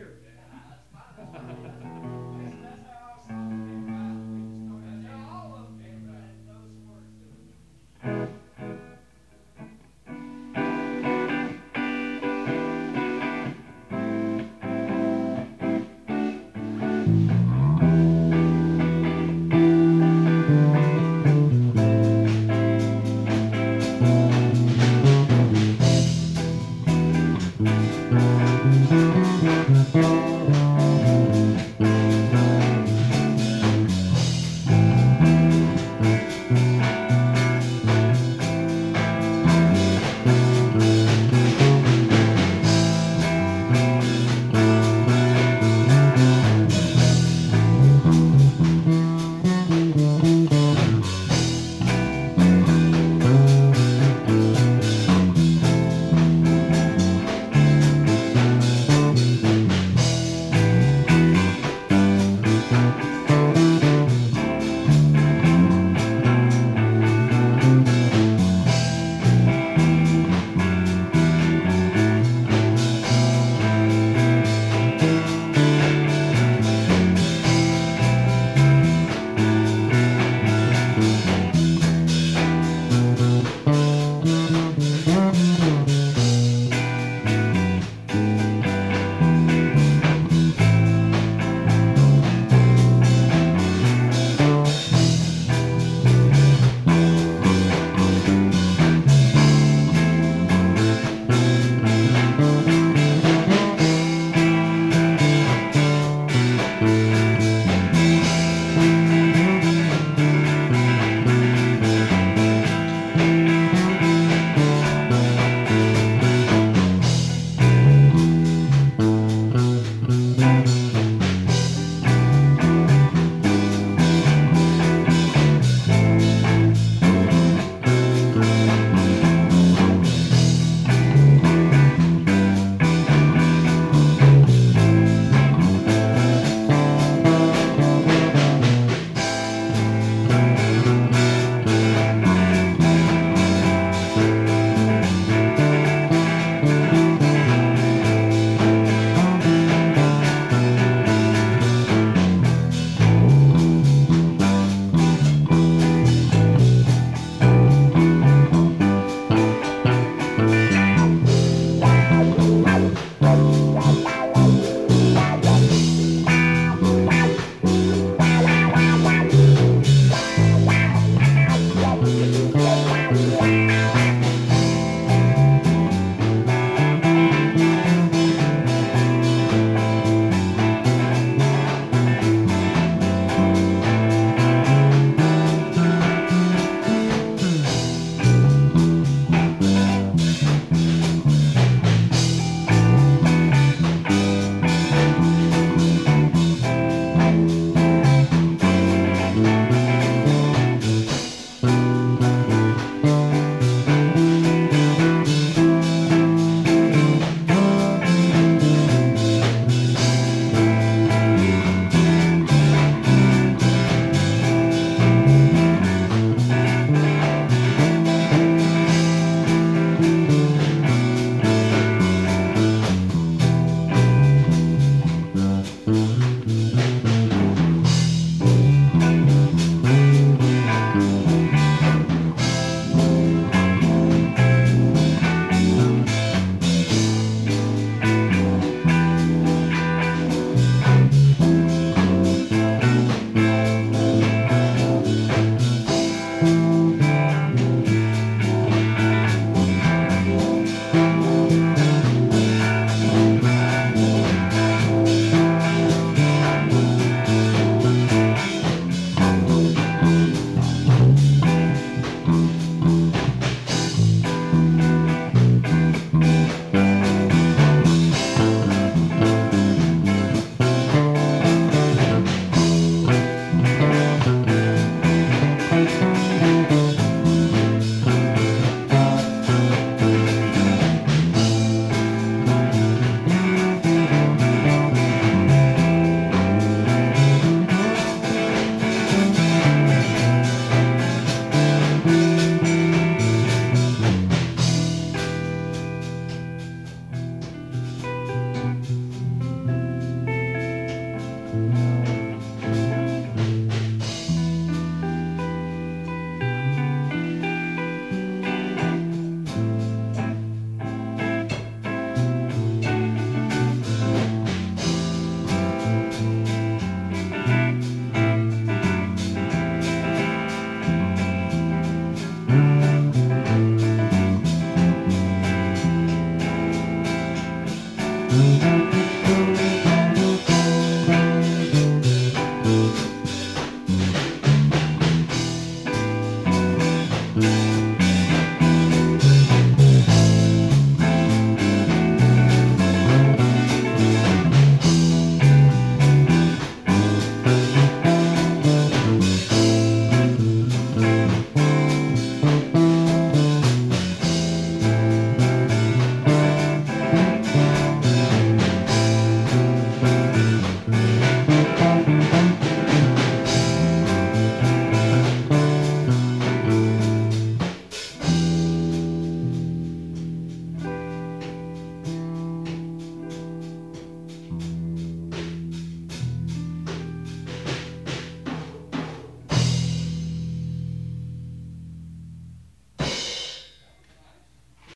married.